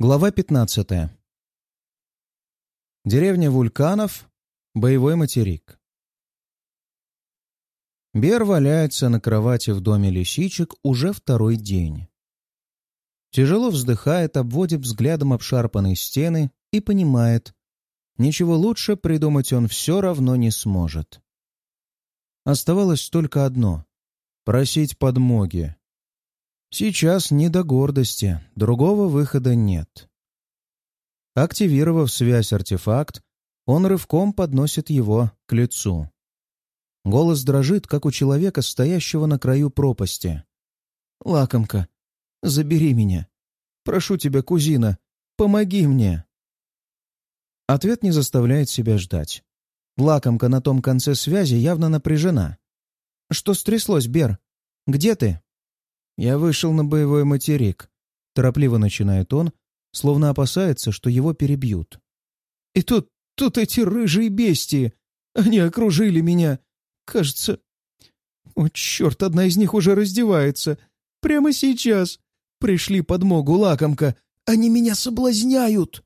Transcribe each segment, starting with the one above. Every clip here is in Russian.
Глава 15. Деревня Вульканов. Боевой материк. Бер валяется на кровати в доме лисичек уже второй день. Тяжело вздыхает, обводит взглядом обшарпанные стены и понимает, ничего лучше придумать он все равно не сможет. Оставалось только одно — просить подмоги. Сейчас не до гордости, другого выхода нет. Активировав связь-артефакт, он рывком подносит его к лицу. Голос дрожит, как у человека, стоящего на краю пропасти. «Лакомка, забери меня. Прошу тебя, кузина, помоги мне!» Ответ не заставляет себя ждать. Лакомка на том конце связи явно напряжена. «Что стряслось, Бер? Где ты?» «Я вышел на боевой материк», — торопливо начинает он, словно опасается, что его перебьют. «И тут, тут эти рыжие бестии! Они окружили меня! Кажется... О, черт, одна из них уже раздевается! Прямо сейчас! Пришли подмогу, лакомка! Они меня соблазняют!»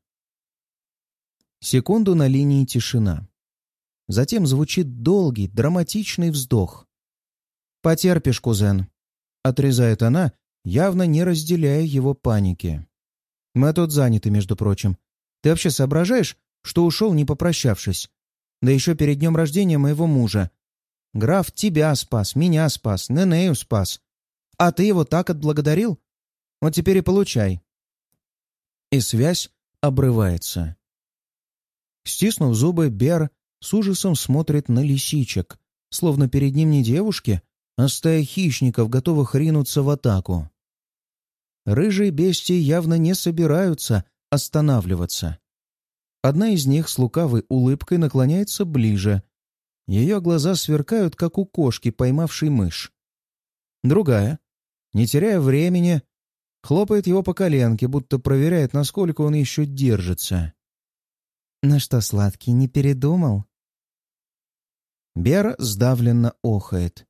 Секунду на линии тишина. Затем звучит долгий, драматичный вздох. «Потерпишь, кузен», — отрезает она, явно не разделяя его паники. «Мы тут заняты, между прочим. Ты вообще соображаешь, что ушел, не попрощавшись? Да еще перед днем рождения моего мужа. Граф тебя спас, меня спас, Ненею спас. А ты его так отблагодарил? Вот теперь и получай». И связь обрывается. Стиснув зубы, Бер с ужасом смотрит на лисичек, словно перед ним не девушки, а стая хищников, готовых ринуться в атаку. Рыжие бестии явно не собираются останавливаться. Одна из них с лукавой улыбкой наклоняется ближе. Ее глаза сверкают, как у кошки, поймавшей мышь. Другая, не теряя времени, хлопает его по коленке, будто проверяет, насколько он еще держится. «Ну что, сладкий, не передумал?» Бера сдавленно охает.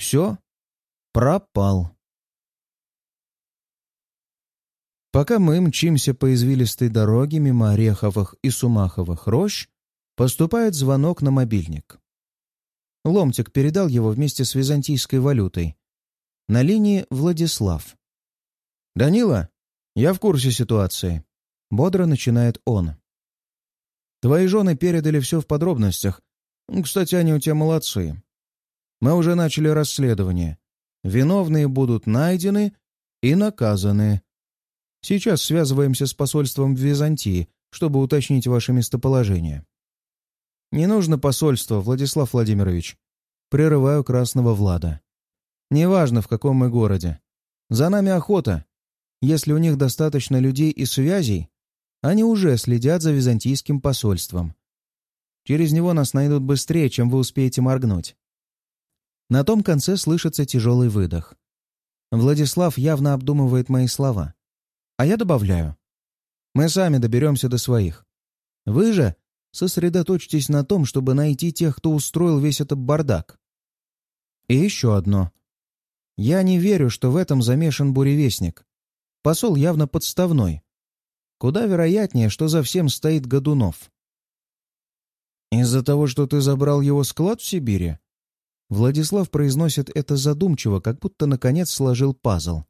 Все, пропал. Пока мы мчимся по извилистой дороге мимо Ореховых и Сумаховых рощ, поступает звонок на мобильник. Ломтик передал его вместе с византийской валютой. На линии Владислав. «Данила, я в курсе ситуации», — бодро начинает он. «Твои жены передали все в подробностях. Кстати, они у тебя молодцы. Мы уже начали расследование. Виновные будут найдены и наказаны. Сейчас связываемся с посольством в Византии, чтобы уточнить ваше местоположение. Не нужно посольство, Владислав Владимирович. Прерываю Красного Влада. Неважно, в каком мы городе. За нами охота. Если у них достаточно людей и связей, они уже следят за византийским посольством. Через него нас найдут быстрее, чем вы успеете моргнуть. На том конце слышится тяжелый выдох. Владислав явно обдумывает мои слова. А я добавляю. Мы сами доберемся до своих. Вы же сосредоточьтесь на том, чтобы найти тех, кто устроил весь этот бардак. И еще одно. Я не верю, что в этом замешан буревестник. Посол явно подставной. Куда вероятнее, что за всем стоит Годунов. «Из-за того, что ты забрал его склад в Сибири?» Владислав произносит это задумчиво, как будто наконец сложил пазл.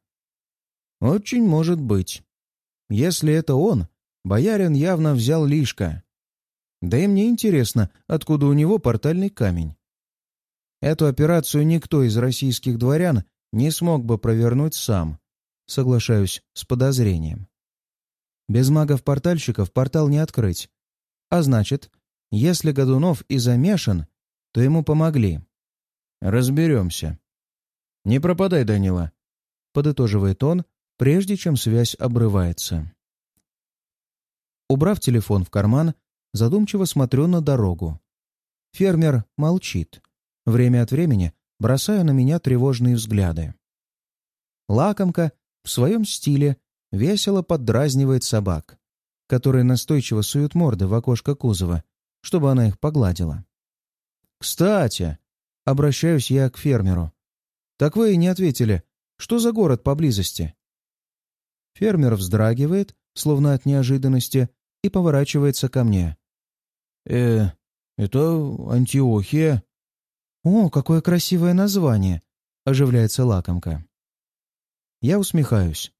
«Очень может быть. Если это он, боярин явно взял лишка. Да и мне интересно, откуда у него портальный камень. Эту операцию никто из российских дворян не смог бы провернуть сам, соглашаюсь с подозрением. Без магов-портальщиков портал не открыть. А значит, если Годунов и замешан, то ему помогли. Разберемся. Не пропадай, Данила, подытоживает он, прежде чем связь обрывается. Убрав телефон в карман, задумчиво смотрю на дорогу. Фермер молчит, время от времени бросая на меня тревожные взгляды. Лакомка в своем стиле весело поддразнивает собак, которые настойчиво суют морды в окошко кузова, чтобы она их погладила. «Кстати!» Обращаюсь я к фермеру. «Так вы и не ответили. Что за город поблизости?» Фермер вздрагивает, словно от неожиданности, и поворачивается ко мне. «Э, это Антиохия». «О, какое красивое название!» — оживляется лакомка. Я усмехаюсь.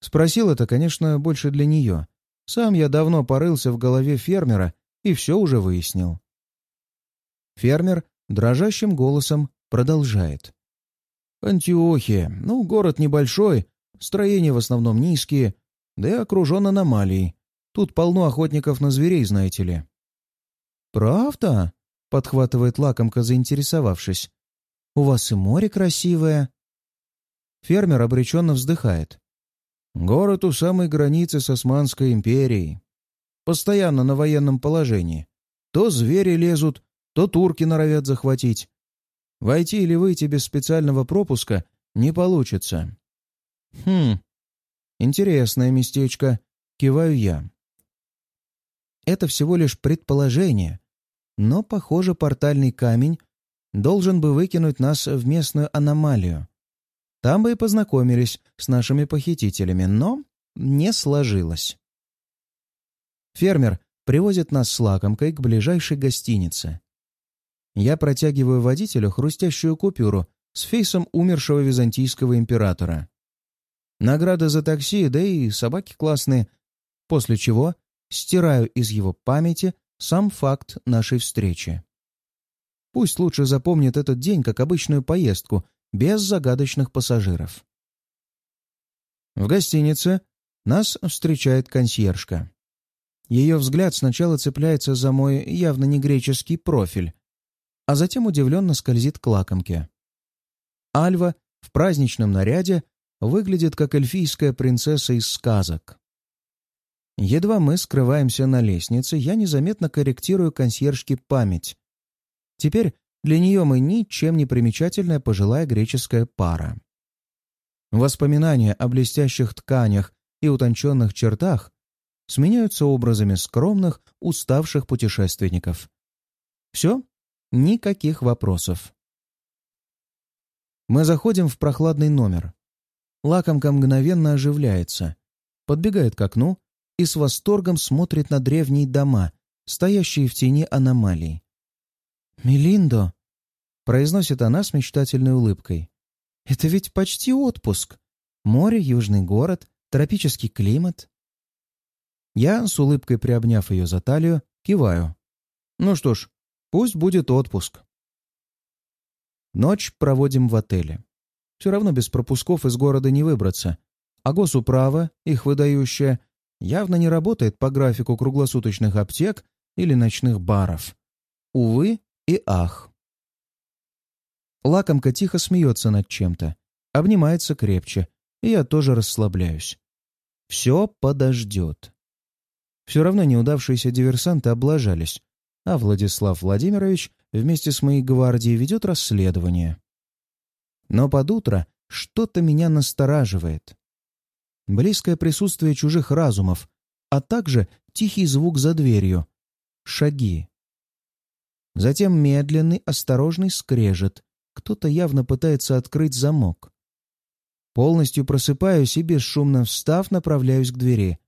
Спросил это, конечно, больше для нее. Сам я давно порылся в голове фермера и все уже выяснил. Фермер дрожащим голосом продолжает. «Антиохия. Ну, город небольшой, строения в основном низкие, да и окружен аномалией. Тут полно охотников на зверей, знаете ли». «Правда?» — подхватывает лакомка, заинтересовавшись. «У вас и море красивое». Фермер обреченно вздыхает. «Город у самой границы с Османской империей. Постоянно на военном положении. То звери лезут, то турки норовят захватить. Войти или выйти без специального пропуска не получится. Хм, интересное местечко, киваю я. Это всего лишь предположение, но, похоже, портальный камень должен бы выкинуть нас в местную аномалию. Там бы и познакомились с нашими похитителями, но не сложилось. Фермер привозит нас с лакомкой к ближайшей гостинице. Я протягиваю водителю хрустящую купюру с фейсом умершего византийского императора. Награда за такси, да и собаки классные. После чего стираю из его памяти сам факт нашей встречи. Пусть лучше запомнит этот день как обычную поездку, без загадочных пассажиров. В гостинице нас встречает консьержка. Ее взгляд сначала цепляется за мой явно не греческий профиль, а затем удивленно скользит к лакомке. Альва в праздничном наряде выглядит как эльфийская принцесса из сказок. Едва мы скрываемся на лестнице, я незаметно корректирую консьержке память. Теперь для нее мы ничем не примечательная пожилая греческая пара. Воспоминания о блестящих тканях и утонченных чертах сменяются образами скромных, уставших путешественников. Все Никаких вопросов. Мы заходим в прохладный номер. Лакомка мгновенно оживляется, подбегает к окну и с восторгом смотрит на древние дома, стоящие в тени аномалий. «Мелиндо!» — произносит она с мечтательной улыбкой. «Это ведь почти отпуск. Море, южный город, тропический климат». Я, с улыбкой приобняв ее за талию, киваю. «Ну что ж, Пусть будет отпуск. Ночь проводим в отеле. Все равно без пропусков из города не выбраться. А госуправа, их выдающая, явно не работает по графику круглосуточных аптек или ночных баров. Увы и ах. Лакомка тихо смеется над чем-то, обнимается крепче, и я тоже расслабляюсь. Все подождет. Все равно неудавшиеся диверсанты облажались, а Владислав Владимирович вместе с моей гвардией ведет расследование. Но под утро что-то меня настораживает. Близкое присутствие чужих разумов, а также тихий звук за дверью. Шаги. Затем медленный, осторожный скрежет. Кто-то явно пытается открыть замок. Полностью просыпаюсь и, бесшумно встав, направляюсь к двери.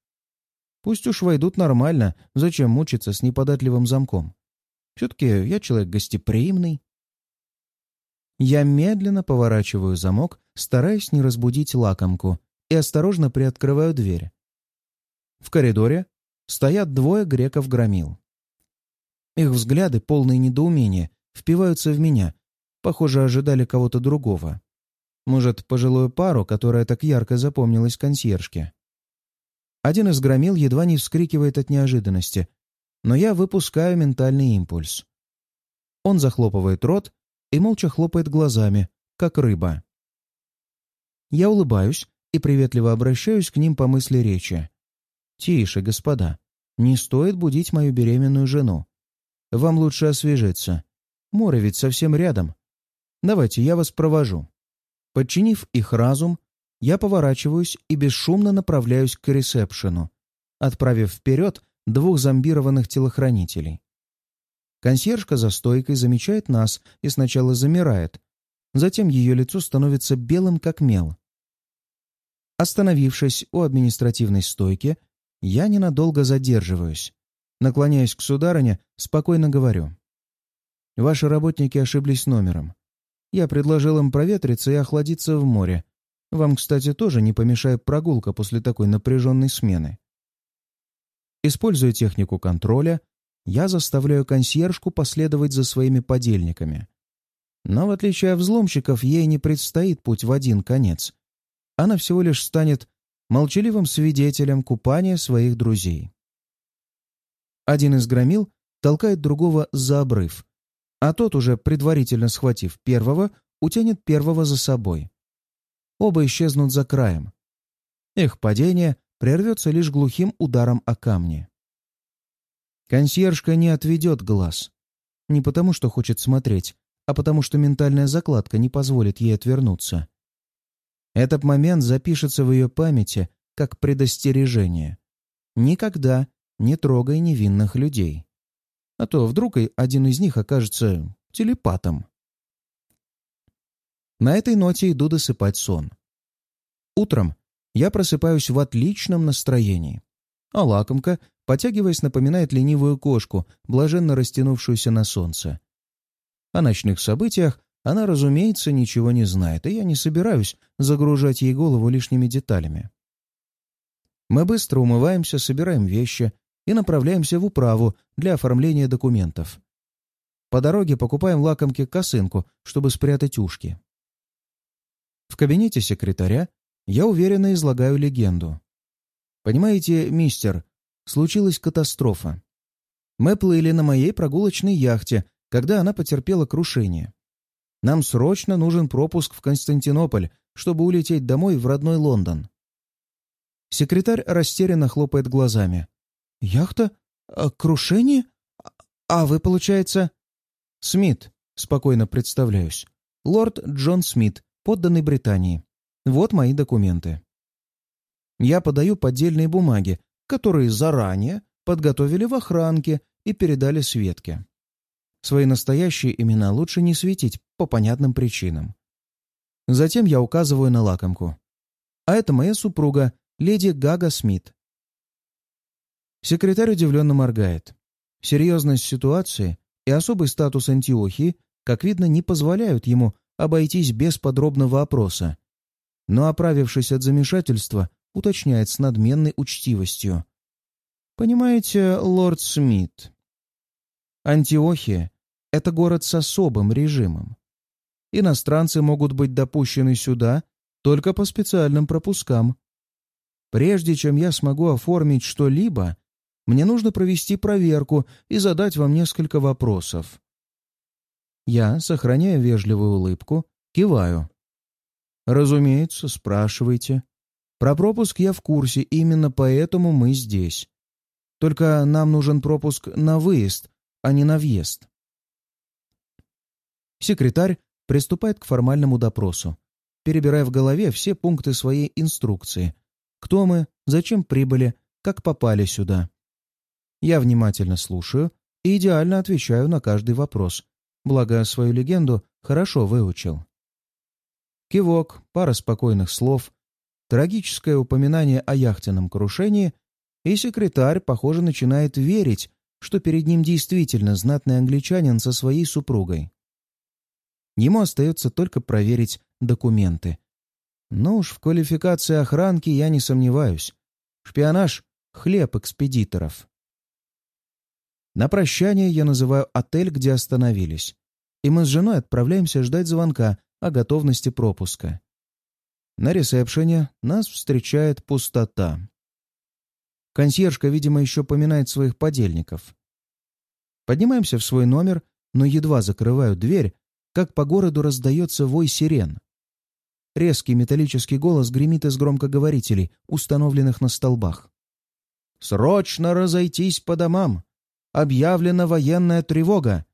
Пусть уж войдут нормально, зачем мучиться с неподатливым замком? Все-таки я человек гостеприимный. Я медленно поворачиваю замок, стараясь не разбудить лакомку, и осторожно приоткрываю дверь. В коридоре стоят двое греков-громил. Их взгляды, полные недоумения, впиваются в меня. Похоже, ожидали кого-то другого. Может, пожилую пару, которая так ярко запомнилась консьержке. Один из громил едва не вскрикивает от неожиданности, но я выпускаю ментальный импульс. Он захлопывает рот и молча хлопает глазами, как рыба. Я улыбаюсь и приветливо обращаюсь к ним по мысли речи. «Тише, господа. Не стоит будить мою беременную жену. Вам лучше освежиться. Море ведь совсем рядом. Давайте я вас провожу». Подчинив их разум, я поворачиваюсь и бесшумно направляюсь к ресепшену, отправив вперед двух зомбированных телохранителей. Консьержка за стойкой замечает нас и сначала замирает, затем ее лицо становится белым, как мел. Остановившись у административной стойки, я ненадолго задерживаюсь. Наклоняясь к сударыне, спокойно говорю. «Ваши работники ошиблись номером. Я предложил им проветриться и охладиться в море. Вам, кстати, тоже не помешает прогулка после такой напряженной смены». Используя технику контроля, я заставляю консьержку последовать за своими подельниками. Но, в отличие от взломщиков, ей не предстоит путь в один конец. Она всего лишь станет молчаливым свидетелем купания своих друзей. Один из громил толкает другого за обрыв, а тот, уже предварительно схватив первого, утянет первого за собой. Оба исчезнут за краем. Их падение прервется лишь глухим ударом о камни. Консьержка не отведет глаз. Не потому, что хочет смотреть, а потому, что ментальная закладка не позволит ей отвернуться. Этот момент запишется в ее памяти как предостережение. Никогда не трогай невинных людей. А то вдруг один из них окажется телепатом. На этой ноте иду досыпать сон. Утром я просыпаюсь в отличном настроении. А лакомка, потягиваясь, напоминает ленивую кошку, блаженно растянувшуюся на солнце. О ночных событиях она, разумеется, ничего не знает, и я не собираюсь загружать ей голову лишними деталями. Мы быстро умываемся, собираем вещи и направляемся в управу для оформления документов. По дороге покупаем лакомке косынку, чтобы спрятать ушки. В кабинете секретаря я уверенно излагаю легенду. Понимаете, мистер, случилась катастрофа. Мы плыли на моей прогулочной яхте, когда она потерпела крушение. Нам срочно нужен пропуск в Константинополь, чтобы улететь домой в родной Лондон. Секретарь растерянно хлопает глазами. «Яхта? А, крушение? А вы, получается...» «Смит», — спокойно представляюсь. «Лорд Джон Смит, подданный Британии. Вот мои документы». Я подаю поддельные бумаги, которые заранее подготовили в охранке и передали Светке. Свои настоящие имена лучше не светить по понятным причинам. Затем я указываю на лакомку. А это моя супруга, леди Гага Смит. Секретарь удивленно моргает. Серьезность ситуации и особый статус Антиохии, как видно, не позволяют ему обойтись без подробного опроса. Но, оправившись от замешательства, уточняет с надменной учтивостью. «Понимаете, лорд Смит, Антиохия это город с особым режимом. Иностранцы могут быть допущены сюда только по специальным пропускам. Прежде чем я смогу оформить что-либо, мне нужно провести проверку и задать вам несколько вопросов. Я, сохраняя вежливую улыбку, киваю. Разумеется, спрашивайте. Про пропуск я в курсе, именно поэтому мы здесь. Только нам нужен пропуск на выезд, а не на въезд. Секретарь приступает к формальному допросу, перебирая в голове все пункты своей инструкции. Кто мы, зачем прибыли, как попали сюда. Я внимательно слушаю и идеально отвечаю на каждый вопрос, благо свою легенду хорошо выучил. Кивок, пара спокойных слов, трагическое упоминание о яхтенном крушении, и секретарь, похоже, начинает верить, что перед ним действительно знатный англичанин со своей супругой. Ему остается только проверить документы. Но уж в квалификации охранки я не сомневаюсь. Шпионаж — хлеб экспедиторов. На прощание я называю отель, где остановились. И мы с женой отправляемся ждать звонка о готовности пропуска. На ресепшене нас встречает пустота. Консьержка, видимо, еще поминает своих подельников. Поднимаемся в свой номер, но едва закрываю дверь, как по городу раздается вой сирен. Резкий металлический голос гремит из громкоговорителей, установленных на столбах. «Срочно разойтись по домам! Объявлена военная тревога!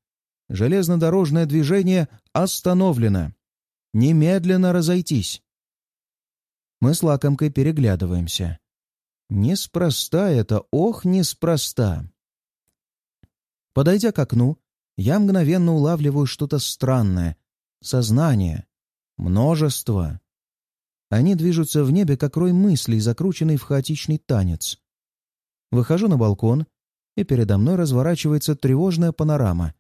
Железнодорожное движение остановлено! Немедленно разойтись!» Мы с лакомкой переглядываемся. Неспроста это, ох, неспроста. Подойдя к окну, я мгновенно улавливаю что-то странное. Сознание. Множество. Они движутся в небе, как рой мыслей, закрученный в хаотичный танец. Выхожу на балкон, и передо мной разворачивается тревожная панорама.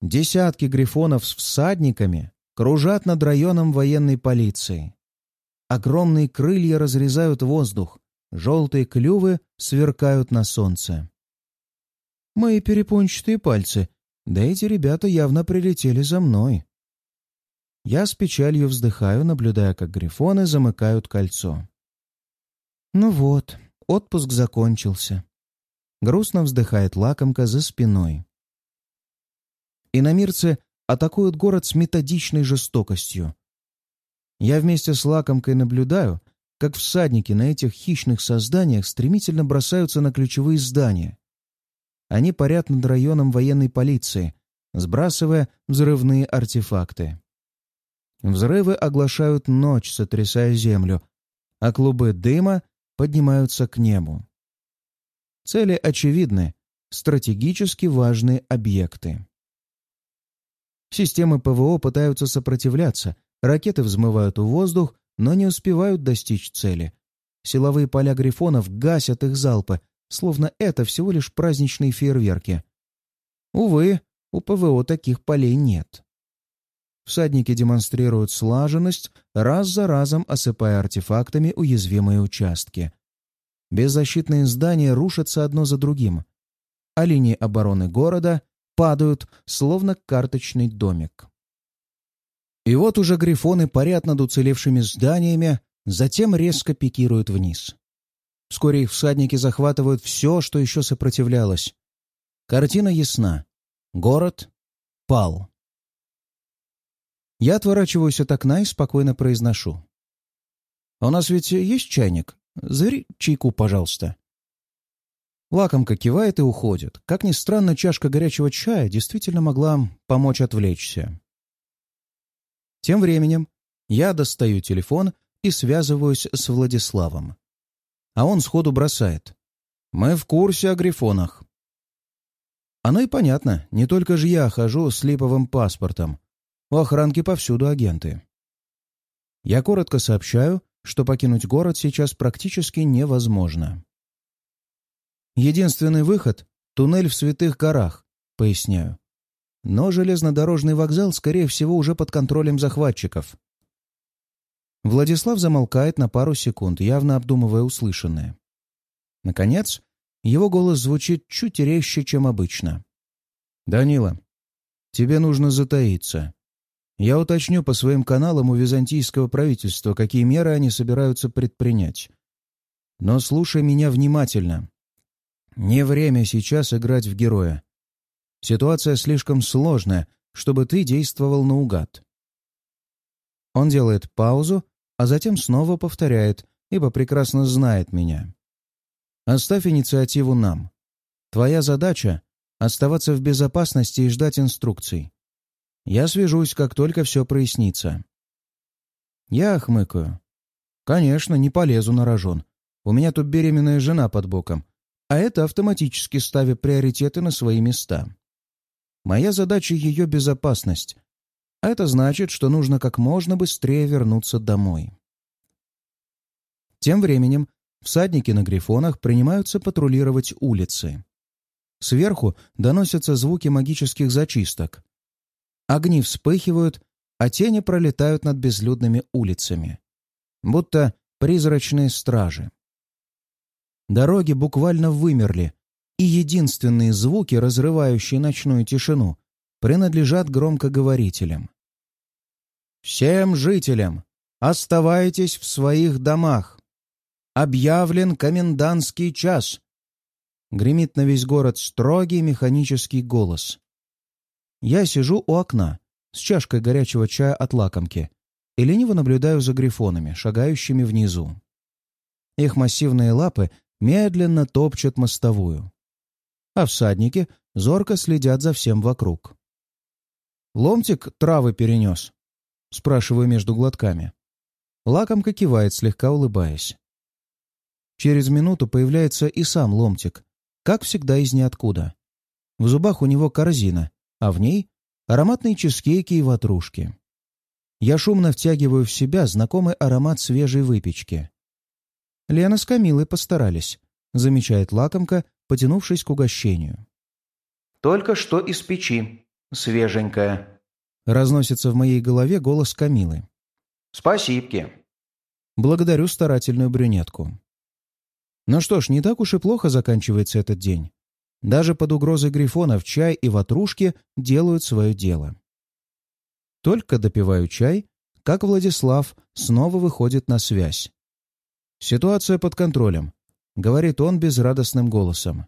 Десятки грифонов с всадниками кружат над районом военной полиции. Огромные крылья разрезают воздух, желтые клювы сверкают на солнце. Мои перепончатые пальцы, да эти ребята явно прилетели за мной. Я с печалью вздыхаю, наблюдая, как грифоны замыкают кольцо. Ну вот, отпуск закончился. Грустно вздыхает лакомка за спиной. Иномирцы атакуют город с методичной жестокостью. Я вместе с лакомкой наблюдаю, как всадники на этих хищных созданиях стремительно бросаются на ключевые здания. Они парят над районом военной полиции, сбрасывая взрывные артефакты. Взрывы оглашают ночь, сотрясая землю, а клубы дыма поднимаются к небу. Цели очевидны — стратегически важные объекты. Системы ПВО пытаются сопротивляться, ракеты взмывают в воздух, но не успевают достичь цели. Силовые поля грифонов гасят их залпы, словно это всего лишь праздничные фейерверки. Увы, у ПВО таких полей нет. Всадники демонстрируют слаженность, раз за разом осыпая артефактами уязвимые участки. Беззащитные здания рушатся одно за другим, а линии обороны города падают, словно карточный домик. И вот уже грифоны парят над уцелевшими зданиями, затем резко пикируют вниз. Вскоре их всадники захватывают все, что еще сопротивлялось. Картина ясна. Город пал. Я отворачиваюсь от окна и спокойно произношу. «У нас ведь есть чайник? Завери чайку, пожалуйста». Лакомка кивает и уходит. Как ни странно, чашка горячего чая действительно могла помочь отвлечься. Тем временем я достаю телефон и связываюсь с Владиславом. А он сходу бросает. «Мы в курсе о грифонах». Оно и понятно, не только же я хожу с липовым паспортом. У охранки повсюду агенты. Я коротко сообщаю, что покинуть город сейчас практически невозможно. Единственный выход — туннель в Святых горах, поясняю. Но железнодорожный вокзал, скорее всего, уже под контролем захватчиков. Владислав замолкает на пару секунд, явно обдумывая услышанное. Наконец, его голос звучит чуть резче, чем обычно. «Данила, тебе нужно затаиться. Я уточню по своим каналам у византийского правительства, какие меры они собираются предпринять. Но слушай меня внимательно. Не время сейчас играть в героя. Ситуация слишком сложная, чтобы ты действовал наугад. Он делает паузу, а затем снова повторяет, ибо прекрасно знает меня. Оставь инициативу нам. Твоя задача — оставаться в безопасности и ждать инструкций. Я свяжусь, как только все прояснится. Я хмыкаю. Конечно, не полезу на рожон. У меня тут беременная жена под боком, а это автоматически ставит приоритеты на свои места. Моя задача — ее безопасность, а это значит, что нужно как можно быстрее вернуться домой. Тем временем всадники на грифонах принимаются патрулировать улицы. Сверху доносятся звуки магических зачисток. Огни вспыхивают, а тени пролетают над безлюдными улицами. Будто призрачные стражи. Дороги буквально вымерли, и единственные звуки, разрывающие ночную тишину, принадлежат громкоговорителям. «Всем жителям оставайтесь в своих домах! Объявлен комендантский час!» Гремит на весь город строгий механический голос. Я сижу у окна с чашкой горячего чая от лакомки и лениво наблюдаю за грифонами, шагающими внизу. Их массивные лапы медленно топчут мостовую, а всадники зорко следят за всем вокруг. «Ломтик травы перенес?» — спрашиваю между глотками. Лакомка кивает, слегка улыбаясь. Через минуту появляется и сам ломтик, как всегда из ниоткуда. В зубах у него корзина, а в ней ароматные чизкейки и ватрушки. Я шумно втягиваю в себя знакомый аромат свежей выпечки. Лена с Камилой постарались, замечает лакомка, потянувшись к угощению. «Только что из печи. Свеженькая». Разносится в моей голове голос Камилы. «Спасибки». Благодарю старательную брюнетку. Ну что ж, не так уж и плохо заканчивается этот день. Даже под угрозой грифонов чай и ватрушки делают свое дело. Только допиваю чай, как Владислав снова выходит на связь. «Ситуация под контролем», — говорит он безрадостным голосом.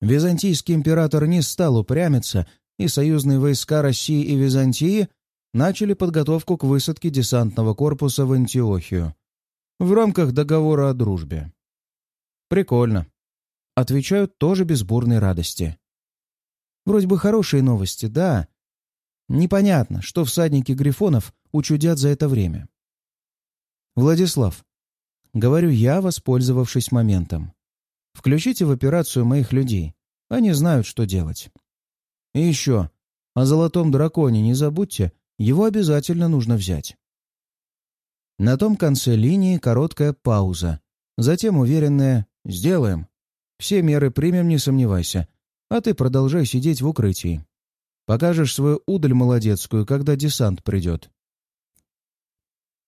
Византийский император не стал упрямиться, и союзные войска России и Византии начали подготовку к высадке десантного корпуса в Антиохию в рамках договора о дружбе. Прикольно. Отвечают тоже без бурной радости. Вроде бы хорошие новости, да. Непонятно, что всадники Грифонов учудят за это время. Владислав, говорю я, воспользовавшись моментом. Включите в операцию моих людей. Они знают, что делать. И еще, о золотом драконе не забудьте, его обязательно нужно взять. На том конце линии короткая пауза, затем уверенная «Сделаем». Все меры примем, не сомневайся, а ты продолжай сидеть в укрытии. Покажешь свою удаль молодецкую, когда десант придет.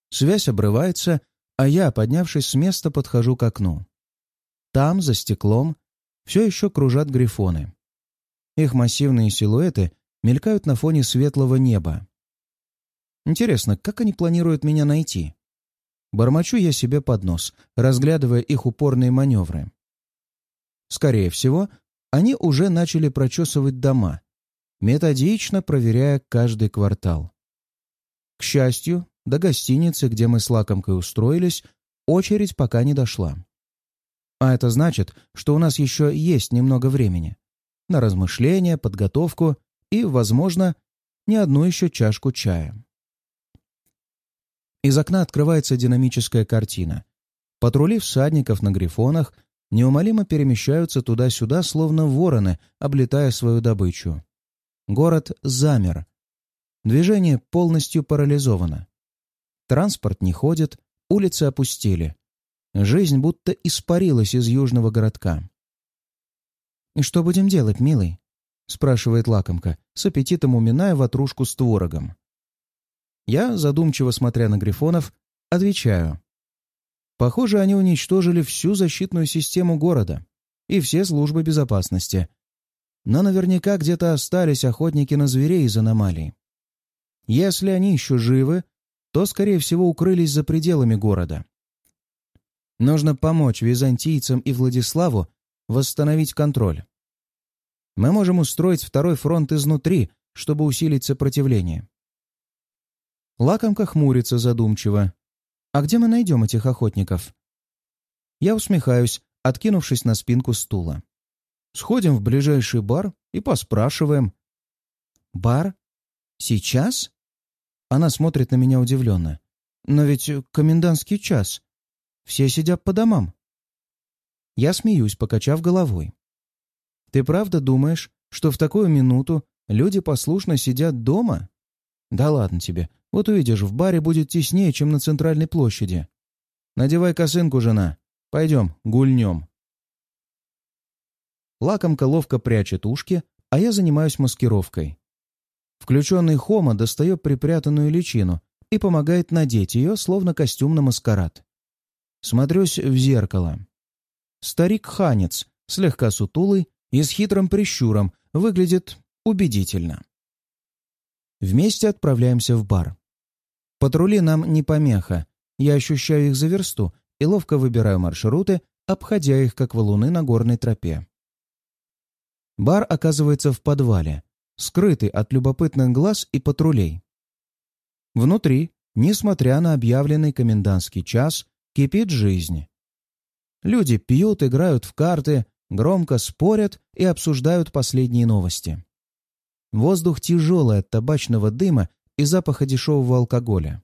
Связь обрывается, а я, поднявшись с места, подхожу к окну. Там, за стеклом, все еще кружат грифоны. Их массивные силуэты мелькают на фоне светлого неба. Интересно, как они планируют меня найти? Бормочу я себе под нос, разглядывая их упорные маневры. Скорее всего, они уже начали прочесывать дома, методично проверяя каждый квартал. К счастью, до гостиницы, где мы с лакомкой устроились, очередь пока не дошла. А это значит, что у нас еще есть немного времени на размышления, подготовку и, возможно, не одну еще чашку чая. Из окна открывается динамическая картина. Патрули всадников на грифонах неумолимо перемещаются туда-сюда, словно вороны, облетая свою добычу. Город замер. Движение полностью парализовано. Транспорт не ходит, улицы опустели. Жизнь будто испарилась из южного городка. «И что будем делать, милый?» — спрашивает лакомка, с аппетитом уминая ватрушку с творогом. Я, задумчиво смотря на грифонов, отвечаю. Похоже, они уничтожили всю защитную систему города и все службы безопасности. Но наверняка где-то остались охотники на зверей из аномалий. Если они еще живы, то, скорее всего, укрылись за пределами города. Нужно помочь византийцам и Владиславу восстановить контроль. Мы можем устроить второй фронт изнутри, чтобы усилить сопротивление. Лакомка хмурится задумчиво. «А где мы найдем этих охотников?» Я усмехаюсь, откинувшись на спинку стула. «Сходим в ближайший бар и поспрашиваем». «Бар? Сейчас?» Она смотрит на меня удивленно. «Но ведь комендантский час. Все сидят по домам». Я смеюсь, покачав головой. «Ты правда думаешь, что в такую минуту люди послушно сидят дома?» «Да ладно тебе. Вот увидишь, в баре будет теснее, чем на центральной площади. Надевай косынку, жена. Пойдем, гульнем. Лакомка ловко прячет ушки, а я занимаюсь маскировкой. Включенный Хома достает припрятанную личину и помогает надеть ее, словно костюм на маскарад. Смотрюсь в зеркало. Старик-ханец, слегка сутулый и с хитрым прищуром, выглядит убедительно. Вместе отправляемся в бар. Патрули нам не помеха. Я ощущаю их за версту и ловко выбираю маршруты, обходя их, как валуны на горной тропе. Бар оказывается в подвале, скрытый от любопытных глаз и патрулей. Внутри, несмотря на объявленный комендантский час, кипит жизнь. Люди пьют, играют в карты, громко спорят и обсуждают последние новости. Воздух тяжелый от табачного дыма и запаха дешевого алкоголя.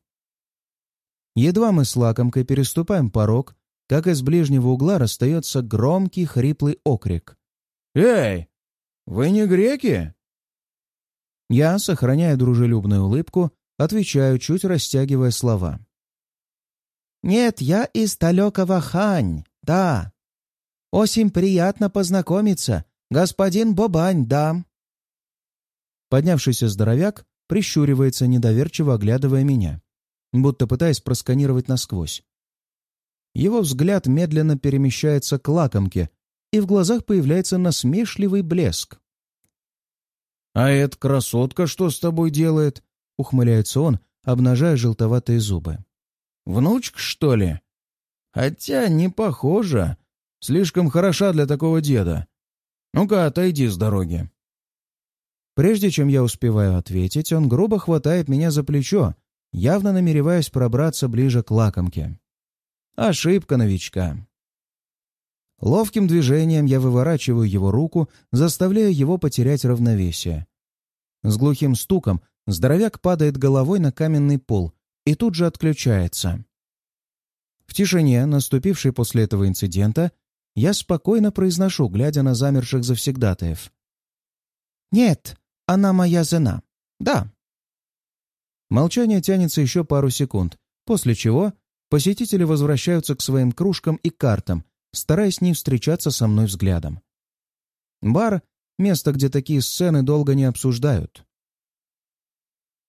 Едва мы с лакомкой переступаем порог, как из ближнего угла расстается громкий хриплый окрик. «Эй, вы не греки?» Я, сохраняя дружелюбную улыбку, отвечаю, чуть растягивая слова. «Нет, я из далекого Хань, да. Очень приятно познакомиться, господин Бобань, да». Поднявшийся здоровяк прищуривается, недоверчиво оглядывая меня, будто пытаясь просканировать насквозь. Его взгляд медленно перемещается к лакомке, и в глазах появляется насмешливый блеск. «А эта красотка что с тобой делает?» — ухмыляется он, обнажая желтоватые зубы. «Внучка, что ли?» «Хотя не похоже. Слишком хороша для такого деда. Ну-ка, отойди с дороги». Прежде чем я успеваю ответить, он грубо хватает меня за плечо, явно намереваясь пробраться ближе к лакомке. Ошибка новичка. Ловким движением я выворачиваю его руку, заставляя его потерять равновесие. С глухим стуком здоровяк падает головой на каменный пол и тут же отключается. В тишине, наступившей после этого инцидента, я спокойно произношу, глядя на замерших завсегдатаев. «Нет, она моя жена. Да». Молчание тянется еще пару секунд, после чего посетители возвращаются к своим кружкам и картам, стараясь не встречаться со мной взглядом. Бар — место, где такие сцены долго не обсуждают.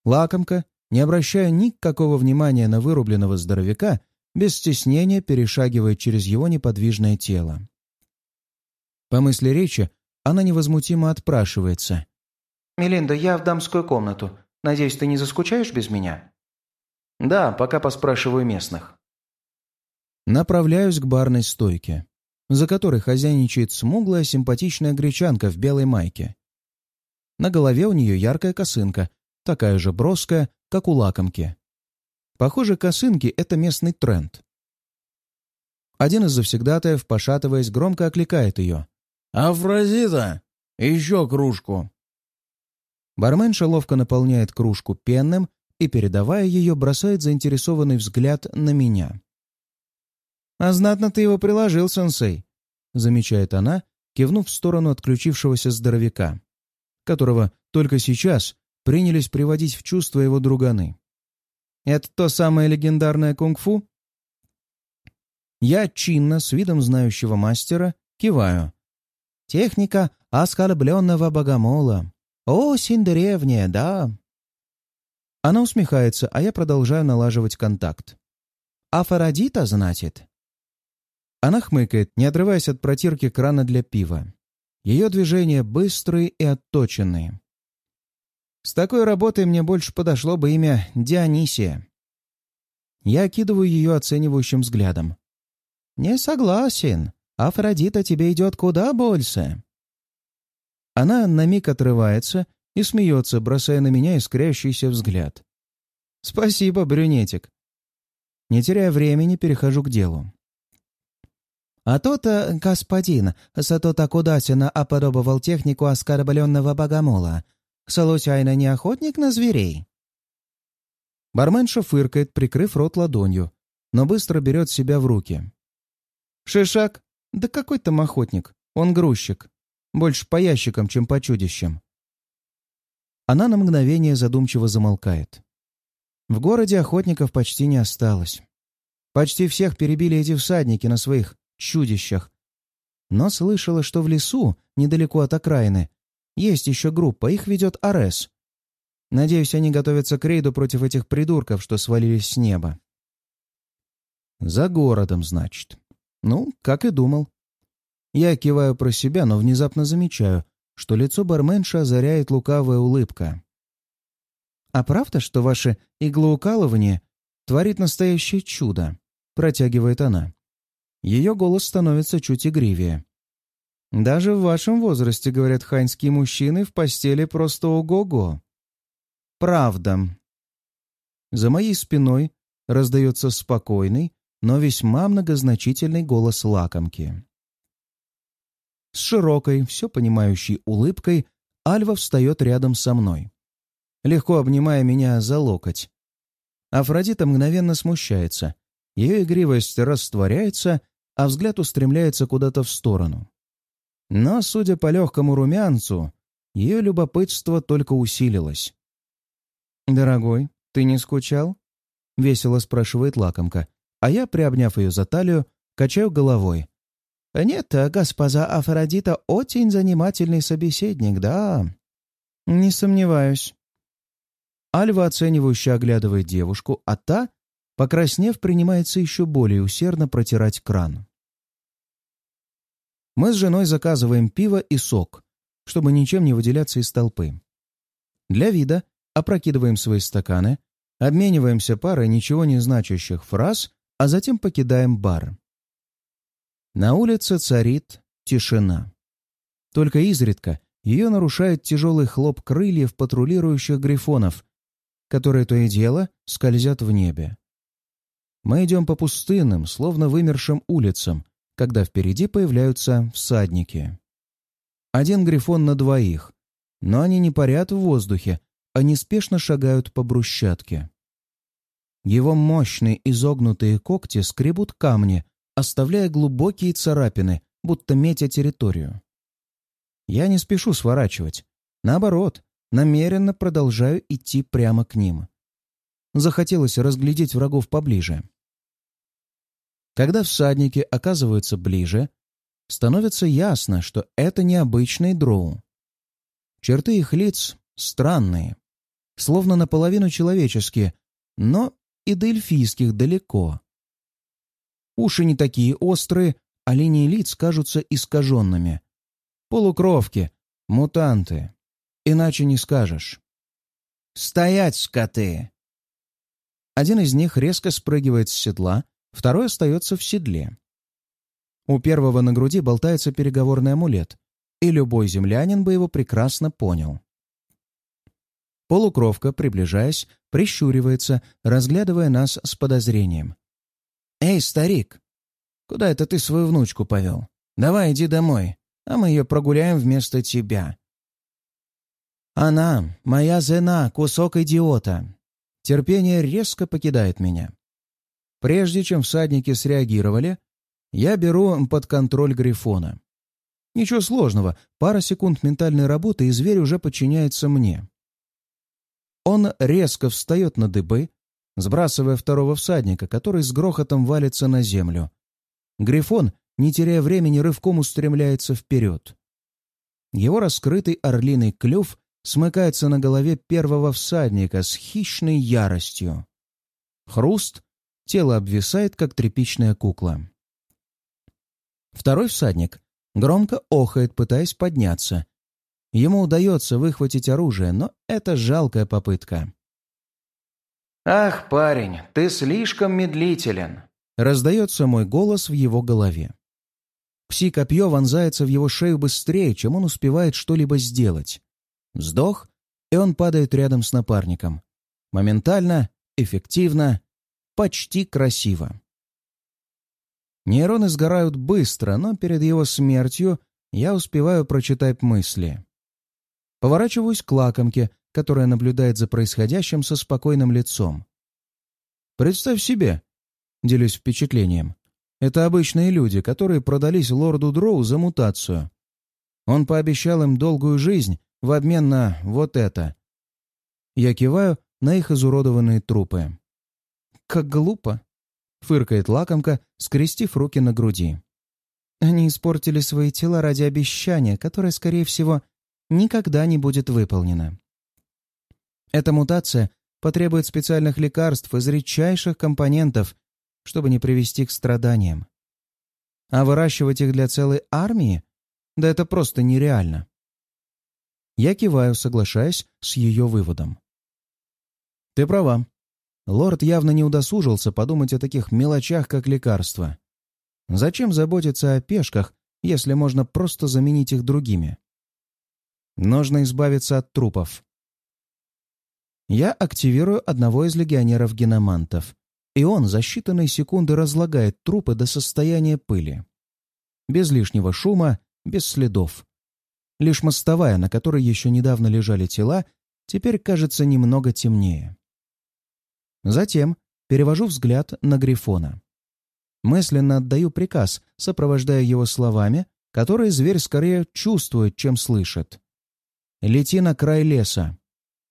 Лакомка, не обращая никакого внимания на вырубленного здоровяка, без стеснения перешагивает через его неподвижное тело. По мысли речи, она невозмутимо отпрашивается. «Мелинда, я в дамскую комнату. Надеюсь, ты не заскучаешь без меня?» «Да, пока поспрашиваю местных». Направляюсь к барной стойке, за которой хозяйничает смуглая симпатичная гречанка в белой майке. На голове у нее яркая косынка, такая же броская, как у лакомки. Похоже, косынки — это местный тренд. Один из завсегдатаев, пошатываясь, громко окликает ее. «Афрозита! Еще кружку!» Барменша ловко наполняет кружку пенным и, передавая ее, бросает заинтересованный взгляд на меня. «А знатно ты его приложил, сенсей», — замечает она, кивнув в сторону отключившегося здоровяка, которого только сейчас принялись приводить в чувство его друганы. «Это то самое легендарное кунг-фу?» Я чинно, с видом знающего мастера, киваю. «Техника оскорбленного богомола. Осень древняя, да?» Она усмехается, а я продолжаю налаживать контакт. «Афородита, значит?» Она хмыкает, не отрываясь от протирки крана для пива. Ее движения быстрые и отточенные. С такой работой мне больше подошло бы имя Дионисия. Я окидываю ее оценивающим взглядом. «Не согласен. Афродита тебе идет куда больше». Она на миг отрывается и смеется, бросая на меня искрящийся взгляд. «Спасибо, брюнетик». Не теряя времени, перехожу к делу. А тот-то, господин, за то так удачно оподобывал технику оскорбленного богомола. Случайно не охотник на зверей?» Барменша фыркает, прикрыв рот ладонью, но быстро берет себя в руки. «Шишак? Да какой там охотник? Он грузчик. Больше по ящикам, чем по чудищам». Она на мгновение задумчиво замолкает. В городе охотников почти не осталось. Почти всех перебили эти всадники на своих чудищах. Но слышала, что в лесу, недалеко от окраины, есть еще группа, их ведет Арес. Надеюсь, они готовятся к рейду против этих придурков, что свалились с неба. За городом, значит. Ну, как и думал. Я киваю про себя, но внезапно замечаю, что лицо барменши озаряет лукавая улыбка. «А правда, что ваше иглоукалывание творит настоящее чудо?» — протягивает она. Ее голос становится чуть игривее. «Даже в вашем возрасте, — говорят ханьские мужчины, — в постели просто ого-го». «Правда». За моей спиной раздается спокойный, но весьма многозначительный голос лакомки. С широкой, все понимающей улыбкой Альва встает рядом со мной, легко обнимая меня за локоть. Афродита мгновенно смущается. Ее игривость растворяется, а взгляд устремляется куда-то в сторону. Но, судя по легкому румянцу, ее любопытство только усилилось. «Дорогой, ты не скучал?» — весело спрашивает лакомка, а я, приобняв ее за талию, качаю головой. «Нет, госпожа Афродита очень занимательный собеседник, да?» «Не сомневаюсь». Альва оценивающе оглядывает девушку, а та, покраснев, принимается еще более усердно протирать кран. Мы с женой заказываем пиво и сок, чтобы ничем не выделяться из толпы. Для вида опрокидываем свои стаканы, обмениваемся парой ничего не значащих фраз, а затем покидаем бар. На улице царит тишина. Только изредка ее нарушает тяжелый хлоп крыльев патрулирующих грифонов, которые то и дело скользят в небе. Мы идем по пустынным, словно вымершим улицам, когда впереди появляются всадники. Один грифон на двоих, но они не парят в воздухе, а неспешно шагают по брусчатке. Его мощные изогнутые когти скребут камни, оставляя глубокие царапины, будто метя территорию. Я не спешу сворачивать. Наоборот, намеренно продолжаю идти прямо к ним. Захотелось разглядеть врагов поближе. Когда всадники оказываются ближе, становится ясно, что это необычные дроу. Черты их лиц странные, словно наполовину человеческие, но и до эльфийских далеко. Уши не такие острые, а линии лиц кажутся искаженными. Полукровки, мутанты. Иначе не скажешь. «Стоять, скоты!» Один из них резко спрыгивает с седла, второй остается в седле. У первого на груди болтается переговорный амулет, и любой землянин бы его прекрасно понял. Полукровка, приближаясь, прищуривается, разглядывая нас с подозрением. «Эй, старик! Куда это ты свою внучку повел? Давай иди домой, а мы ее прогуляем вместо тебя». «Она, моя зена, кусок идиота!» Терпение резко покидает меня. Прежде чем всадники среагировали, я беру под контроль Грифона. Ничего сложного, пара секунд ментальной работы, и зверь уже подчиняется мне. Он резко встает на дыбы, сбрасывая второго всадника, который с грохотом валится на землю. Грифон, не теряя времени, рывком устремляется вперед. Его раскрытый орлиный клюв смыкается на голове первого всадника с хищной яростью. Хруст, тело обвисает, как тряпичная кукла. Второй всадник громко охает, пытаясь подняться. Ему удается выхватить оружие, но это жалкая попытка. «Ах, парень, ты слишком медлителен!» Раздается мой голос в его голове. Пси-копье вонзается в его шею быстрее, чем он успевает что-либо сделать. Вздох, и он падает рядом с напарником. Моментально, эффективно, почти красиво. Нейроны сгорают быстро, но перед его смертью я успеваю прочитать мысли. Поворачиваюсь к лакомке, которая наблюдает за происходящим со спокойным лицом. «Представь себе», — делюсь впечатлением, — «это обычные люди, которые продались лорду Дроу за мутацию. Он пообещал им долгую жизнь в обмен на вот это». Я киваю на их изуродованные трупы. «Как глупо!» — фыркает лакомка, скрестив руки на груди. Они испортили свои тела ради обещания, которое, скорее всего, никогда не будет выполнено. Эта мутация потребует специальных лекарств из редчайших компонентов, чтобы не привести к страданиям. А выращивать их для целой армии? Да это просто нереально. Я киваю, соглашаясь с ее выводом. Ты права. Лорд явно не удосужился подумать о таких мелочах, как лекарства. Зачем заботиться о пешках, если можно просто заменить их другими? Нужно избавиться от трупов. Я активирую одного из легионеров-геномантов, и он за считанные секунды разлагает трупы до состояния пыли. Без лишнего шума, без следов. Лишь мостовая, на которой еще недавно лежали тела, теперь кажется немного темнее. Затем перевожу взгляд на Грифона. Мысленно отдаю приказ, сопровождая его словами, которые зверь скорее чувствует, чем слышит. «Лети на край леса.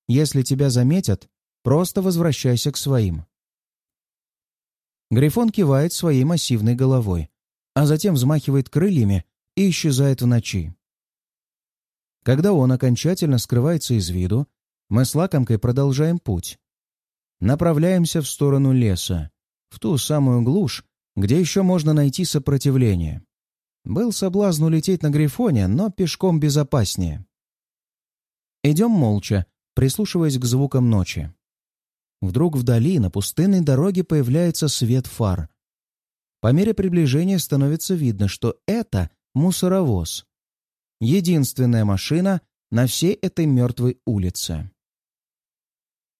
Если тебя заметят, Просто возвращайся к своим. Грифон кивает своей массивной головой, а затем взмахивает крыльями и исчезает в ночи. Когда он окончательно скрывается из виду, мы с лакомкой продолжаем путь. Направляемся в сторону леса, в ту самую глушь, где еще можно найти сопротивление. Был соблазн улететь на Грифоне, но пешком безопаснее. Идем молча, прислушиваясь к звукам ночи. Вдруг вдали на пустынной дороге появляется свет фар. По мере приближения становится видно, что это мусоровоз. Единственная машина на всей этой мертвой улице.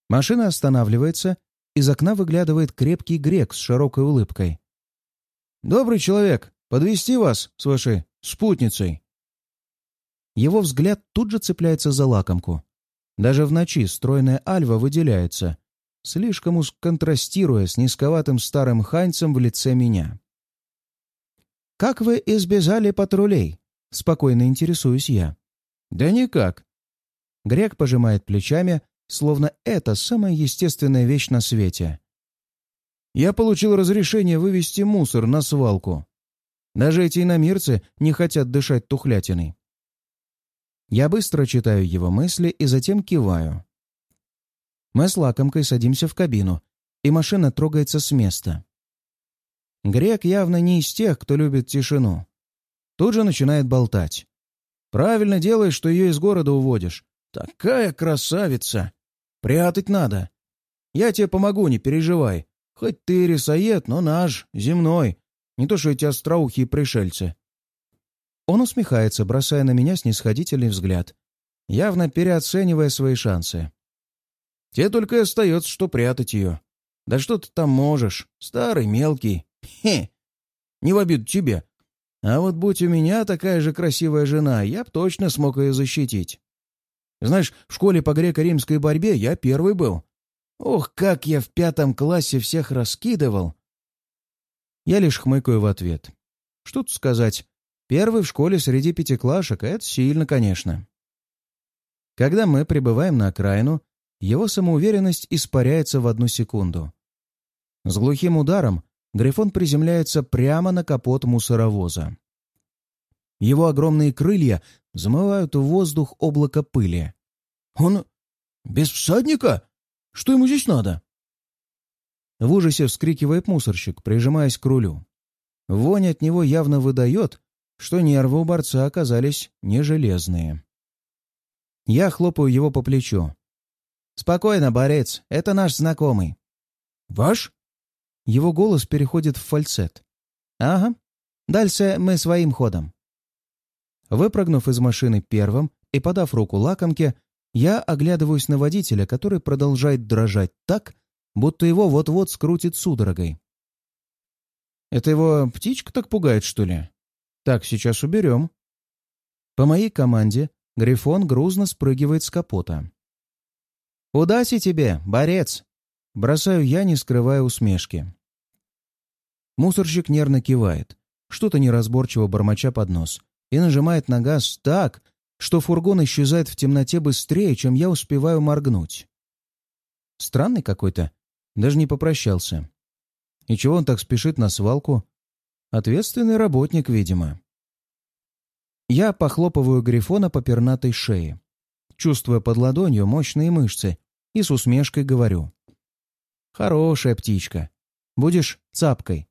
Машина останавливается, из окна выглядывает крепкий грек с широкой улыбкой. «Добрый человек, подвести вас с вашей спутницей?» Его взгляд тут же цепляется за лакомку. Даже в ночи стройная альва выделяется, слишком уж контрастируя с низковатым старым ханьцем в лице меня. «Как вы избежали патрулей?» — спокойно интересуюсь я. «Да никак». Грек пожимает плечами, словно это самая естественная вещь на свете. «Я получил разрешение вывести мусор на свалку. Даже эти иномирцы не хотят дышать тухлятиной». Я быстро читаю его мысли и затем киваю. Мы с лакомкой садимся в кабину, и машина трогается с места. Грек явно не из тех, кто любит тишину. Тут же начинает болтать. «Правильно делаешь, что ее из города уводишь. Такая красавица! Прятать надо. Я тебе помогу, не переживай. Хоть ты рисоед, но наш, земной. Не то что эти остроухие пришельцы». Он усмехается, бросая на меня снисходительный взгляд, явно переоценивая свои шансы. Тебе только и остается, что прятать ее. Да что ты там можешь? Старый, мелкий. Хе! Не в обиду тебе. А вот будь у меня такая же красивая жена, я б точно смог ее защитить. Знаешь, в школе по греко-римской борьбе я первый был. Ох, как я в пятом классе всех раскидывал!» Я лишь хмыкаю в ответ. Что тут сказать? Первый в школе среди пятиклашек — это сильно, конечно. Когда мы прибываем на окраину, его самоуверенность испаряется в одну секунду. С глухим ударом Грифон приземляется прямо на капот мусоровоза. Его огромные крылья замывают в воздух облако пыли. «Он без всадника? Что ему здесь надо?» В ужасе вскрикивает мусорщик, прижимаясь к рулю. Вонь от него явно выдает, что нервы у борца оказались не железные. Я хлопаю его по плечу. «Спокойно, борец, это наш знакомый». «Ваш?» Его голос переходит в фальцет. «Ага. Дальше мы своим ходом». Выпрыгнув из машины первым и подав руку лакомке, я оглядываюсь на водителя, который продолжает дрожать так, будто его вот-вот скрутит судорогой. «Это его птичка так пугает, что ли? Так, сейчас уберем». По моей команде Грифон грузно спрыгивает с капота. «Удачи тебе, борец!» Бросаю я, не скрывая усмешки. Мусорщик нервно кивает, что-то неразборчиво бормоча под нос, и нажимает на газ так, что фургон исчезает в темноте быстрее, чем я успеваю моргнуть. Странный какой-то, даже не попрощался. И чего он так спешит на свалку? Ответственный работник, видимо. Я похлопываю Грифона по пернатой шее чувствуя под ладонью мощные мышцы, и с усмешкой говорю. «Хорошая птичка. Будешь цапкой.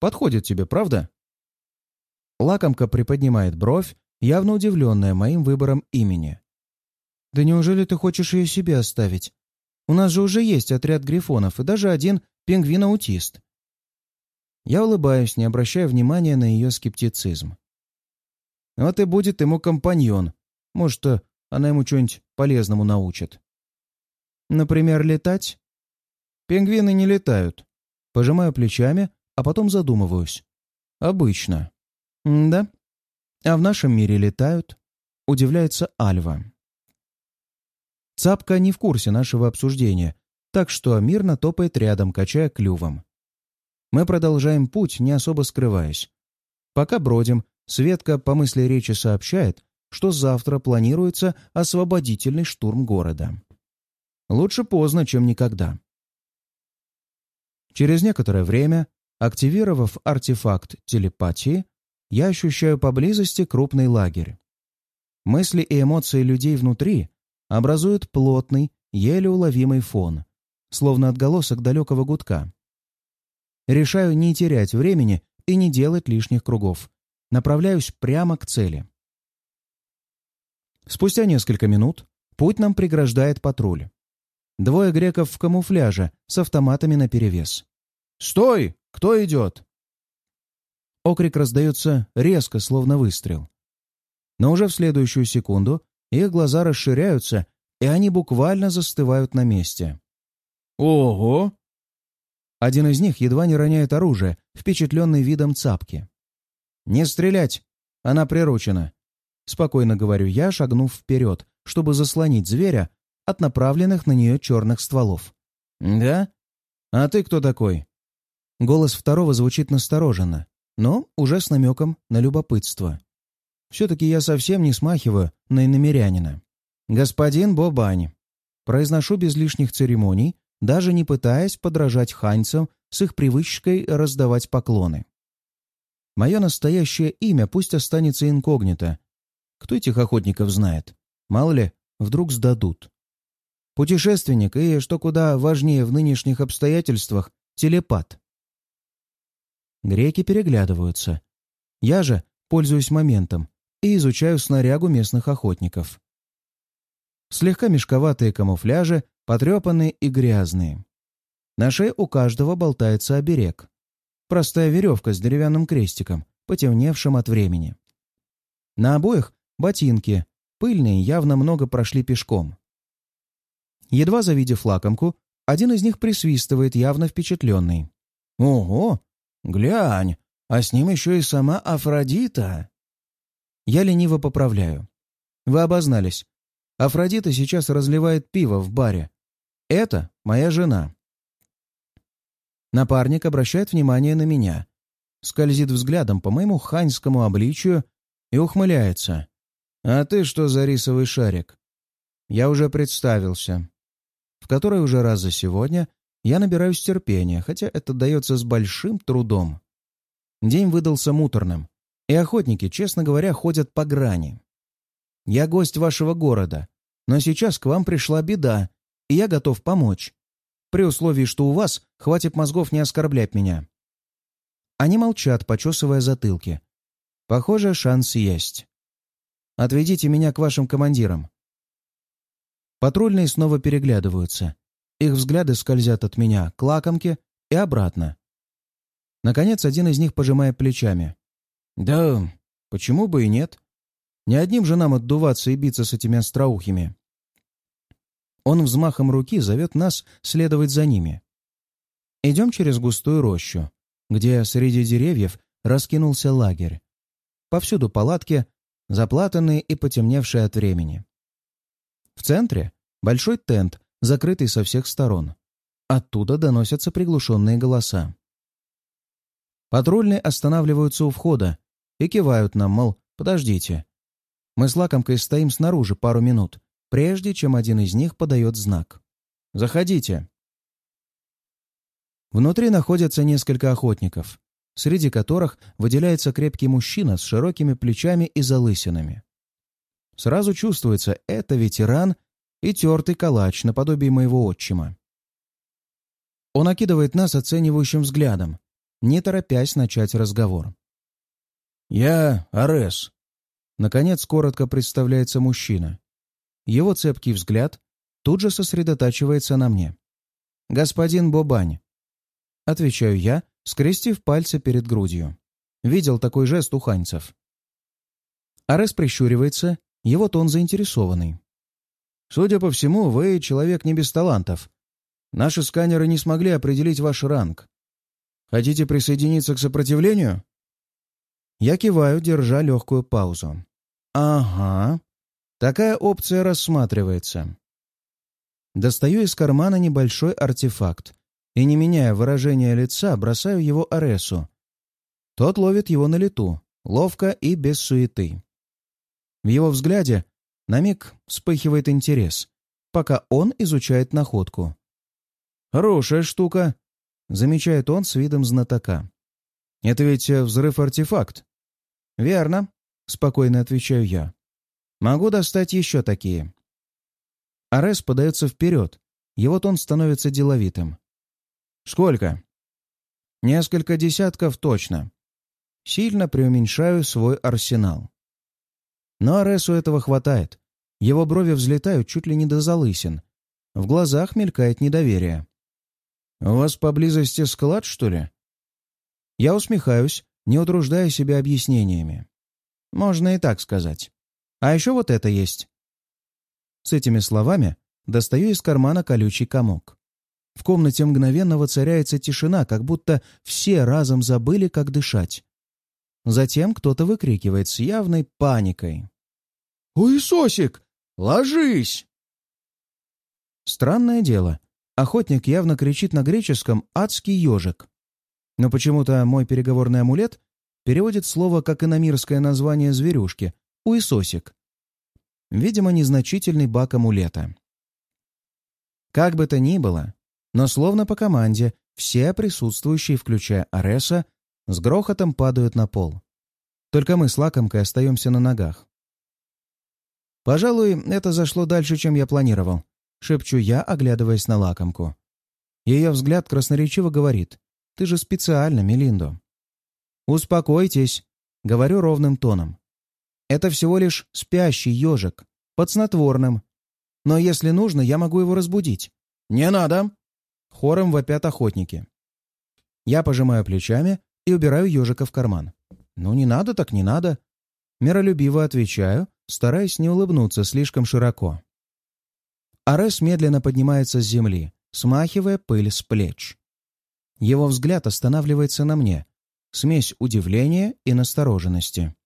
Подходит тебе, правда?» Лакомка приподнимает бровь, явно удивленная моим выбором имени. «Да неужели ты хочешь ее себе оставить? У нас же уже есть отряд грифонов и даже один пингвин-аутист». Я улыбаюсь, не обращая внимания на ее скептицизм. «Вот и будет ему компаньон. Может, она ему что-нибудь полезному научит. Например, летать? Пингвины не летают. Пожимаю плечами, а потом задумываюсь. Обычно. М да. А в нашем мире летают? Удивляется Альва. Цапка не в курсе нашего обсуждения, так что мирно топает рядом, качая клювом. Мы продолжаем путь, не особо скрываясь. Пока бродим, Светка по мысли речи сообщает, что завтра планируется освободительный штурм города. Лучше поздно, чем никогда. Через некоторое время, активировав артефакт телепатии, я ощущаю поблизости крупный лагерь. Мысли и эмоции людей внутри образуют плотный, еле уловимый фон, словно отголосок далекого гудка. Решаю не терять времени и не делать лишних кругов. Направляюсь прямо к цели. Спустя несколько минут путь нам преграждает патруль. Двое греков в камуфляже с автоматами наперевес. «Стой! Кто идет?» Окрик раздается резко, словно выстрел. Но уже в следующую секунду их глаза расширяются, и они буквально застывают на месте. «Ого!» Один из них едва не роняет оружие, впечатленный видом цапки. «Не стрелять! Она приручена!» Спокойно говорю я, шагнув вперед, чтобы заслонить зверя от направленных на нее черных стволов. «Да? А ты кто такой?» Голос второго звучит настороженно, но уже с намеком на любопытство. Все-таки я совсем не смахиваю на иномерянина. «Господин Бобань». Произношу без лишних церемоний, даже не пытаясь подражать ханьцам с их привычкой раздавать поклоны. Мое настоящее имя пусть останется инкогнито. Кто этих охотников знает? Мало ли, вдруг сдадут. Путешественник и, что куда важнее в нынешних обстоятельствах, телепат. Греки переглядываются. Я же пользуюсь моментом и изучаю снарягу местных охотников. Слегка мешковатые камуфляжи, потрепанные и грязные. На шее у каждого болтается оберег. Простая веревка с деревянным крестиком, потемневшим от времени. На обоих ботинки, пыльные, явно много прошли пешком. Едва завидев лакомку, один из них присвистывает, явно впечатленный. «Ого! Глянь! А с ним еще и сама Афродита!» Я лениво поправляю. «Вы обознались. Афродита сейчас разливает пиво в баре. Это моя жена». Напарник обращает внимание на меня, скользит взглядом по моему ханьскому обличию и ухмыляется. «А ты что за рисовый шарик?» Я уже представился в который уже раз за сегодня я набираюсь терпения, хотя это дается с большим трудом. День выдался муторным, и охотники, честно говоря, ходят по грани. Я гость вашего города, но сейчас к вам пришла беда, и я готов помочь, при условии, что у вас хватит мозгов не оскорблять меня. Они молчат, почесывая затылки. Похоже, шанс есть. Отведите меня к вашим командирам. Патрульные снова переглядываются. Их взгляды скользят от меня к лакомке и обратно. Наконец, один из них пожимает плечами. «Да, почему бы и нет? Не одним же нам отдуваться и биться с этими остроухими». Он взмахом руки зовет нас следовать за ними. Идем через густую рощу, где среди деревьев раскинулся лагерь. Повсюду палатки, заплатанные и потемневшие от времени. В центре — большой тент, закрытый со всех сторон. Оттуда доносятся приглушенные голоса. Патрульные останавливаются у входа и кивают нам, мол, подождите. Мы с лакомкой стоим снаружи пару минут, прежде чем один из них подает знак. «Заходите». Внутри находятся несколько охотников, среди которых выделяется крепкий мужчина с широкими плечами и залысинами. Сразу чувствуется, это ветеран и тертый калач наподобие моего отчима. Он окидывает нас оценивающим взглядом, не торопясь начать разговор. «Я Арес», — наконец коротко представляется мужчина. Его цепкий взгляд тут же сосредотачивается на мне. «Господин Бобань», — отвечаю я, скрестив пальцы перед грудью. Видел такой жест у ханьцев. Арес прищуривается его тон заинтересованный. «Судя по всему, вы человек не без талантов. Наши сканеры не смогли определить ваш ранг. Хотите присоединиться к сопротивлению?» Я киваю, держа легкую паузу. «Ага. Такая опция рассматривается». Достаю из кармана небольшой артефакт и, не меняя выражения лица, бросаю его Аресу. Тот ловит его на лету, ловко и без суеты. В его взгляде на миг вспыхивает интерес, пока он изучает находку. «Хорошая штука», — замечает он с видом знатока. «Это ведь э, взрыв-артефакт». «Верно», — спокойно отвечаю я. «Могу достать еще такие». Арес подается вперед, и вот он становится деловитым. «Сколько?» «Несколько десятков точно. Сильно преуменьшаю свой арсенал». Но Аресу этого хватает. Его брови взлетают чуть ли не до залысин. В глазах мелькает недоверие. «У вас поблизости склад, что ли?» Я усмехаюсь, не утруждая себя объяснениями. Можно и так сказать. А еще вот это есть. С этими словами достаю из кармана колючий комок. В комнате мгновенно воцаряется тишина, как будто все разом забыли, как дышать. Затем кто-то выкрикивает с явной паникой. «Уисосик, ложись!» Странное дело. Охотник явно кричит на греческом «адский ежик». Но почему-то мой переговорный амулет переводит слово как иномирское название зверюшки — уисосик. Видимо, незначительный баг амулета. Как бы то ни было, но словно по команде, все присутствующие, включая Ареса, с грохотом падают на пол. Только мы с лакомкой остаемся на ногах. «Пожалуй, это зашло дальше, чем я планировал», — шепчу я, оглядываясь на лакомку. Ее взгляд красноречиво говорит. «Ты же специально, Мелиндо». «Успокойтесь», — говорю ровным тоном. «Это всего лишь спящий ежик, под снотворным. Но если нужно, я могу его разбудить». «Не надо!» — хором вопят охотники. Я пожимаю плечами и убираю ежика в карман. «Ну, не надо так не надо». Миролюбиво отвечаю, стараясь не улыбнуться слишком широко. Арес медленно поднимается с земли, смахивая пыль с плеч. Его взгляд останавливается на мне, смесь удивления и настороженности.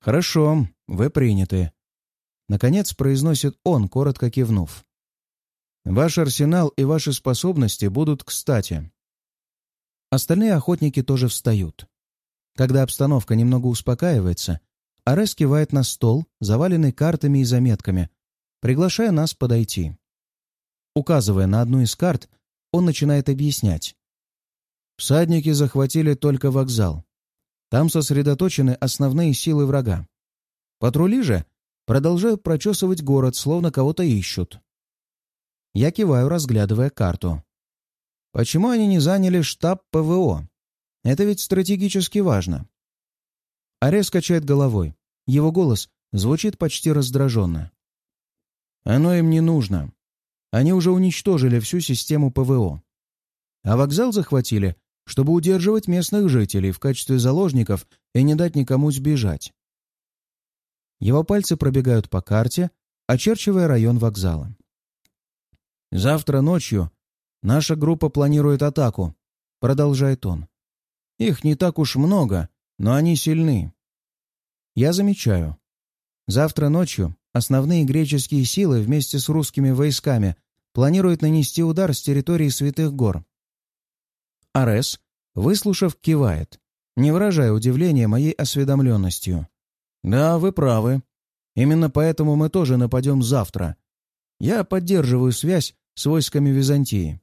«Хорошо, вы приняты», — наконец произносит он, коротко кивнув. «Ваш арсенал и ваши способности будут кстати». Остальные охотники тоже встают. Когда обстановка немного успокаивается, Арес кивает на стол, заваленный картами и заметками, приглашая нас подойти. Указывая на одну из карт, он начинает объяснять. Всадники захватили только вокзал. Там сосредоточены основные силы врага. Патрули же продолжают прочесывать город, словно кого-то ищут. Я киваю, разглядывая карту. Почему они не заняли штаб ПВО? Это ведь стратегически важно. Арес качает головой. Его голос звучит почти раздраженно. Оно им не нужно. Они уже уничтожили всю систему ПВО. А вокзал захватили, чтобы удерживать местных жителей в качестве заложников и не дать никому сбежать. Его пальцы пробегают по карте, очерчивая район вокзала. «Завтра ночью наша группа планирует атаку», — продолжает он. «Их не так уж много, но они сильны. Я замечаю. Завтра ночью основные греческие силы вместе с русскими войсками планируют нанести удар с территории Святых Гор. Арес, выслушав, кивает, не выражая удивления моей осведомленностью. «Да, вы правы. Именно поэтому мы тоже нападем завтра. Я поддерживаю связь с войсками Византии.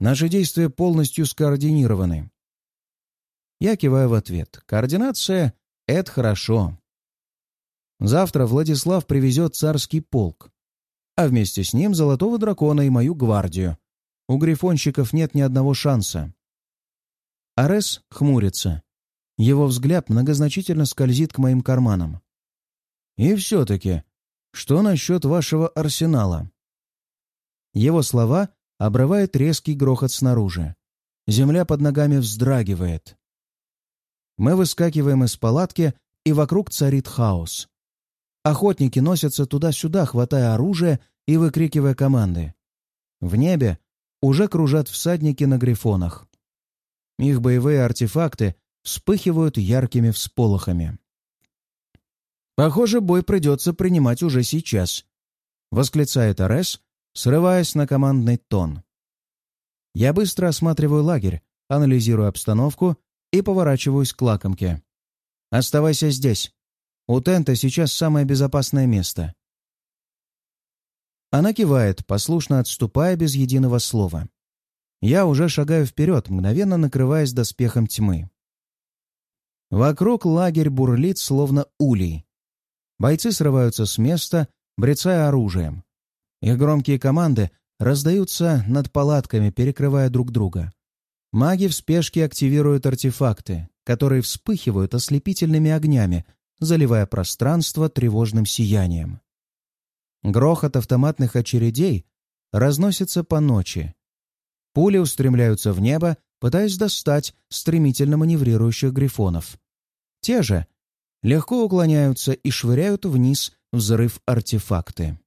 Наши действия полностью скоординированы». Я киваю в ответ. «Координация — это хорошо». Завтра Владислав привезет царский полк, а вместе с ним Золотого Дракона и мою гвардию. У грифонщиков нет ни одного шанса. Арес хмурится. Его взгляд многозначительно скользит к моим карманам. «И все-таки, что насчет вашего арсенала?» Его слова обрывает резкий грохот снаружи. Земля под ногами вздрагивает. Мы выскакиваем из палатки, и вокруг царит хаос. Охотники носятся туда-сюда, хватая оружие и выкрикивая команды. В небе уже кружат всадники на грифонах. Их боевые артефакты вспыхивают яркими всполохами. «Похоже, бой придется принимать уже сейчас», — восклицает Арес, срываясь на командный тон. Я быстро осматриваю лагерь, анализирую обстановку и поворачиваюсь к лакомке. «Оставайся здесь. У тента сейчас самое безопасное место. Она кивает, послушно отступая без единого слова. Я уже шагаю вперед, мгновенно накрываясь доспехом тьмы. Вокруг лагерь бурлит, словно улей. Бойцы срываются с места, брецая оружием. Их громкие команды раздаются над палатками, перекрывая друг друга. Маги в спешке активируют артефакты, которые вспыхивают ослепительными огнями, заливая пространство тревожным сиянием. Грохот автоматных очередей разносится по ночи. Пули устремляются в небо, пытаясь достать стремительно маневрирующих грифонов. Те же легко уклоняются и швыряют вниз взрыв артефакты.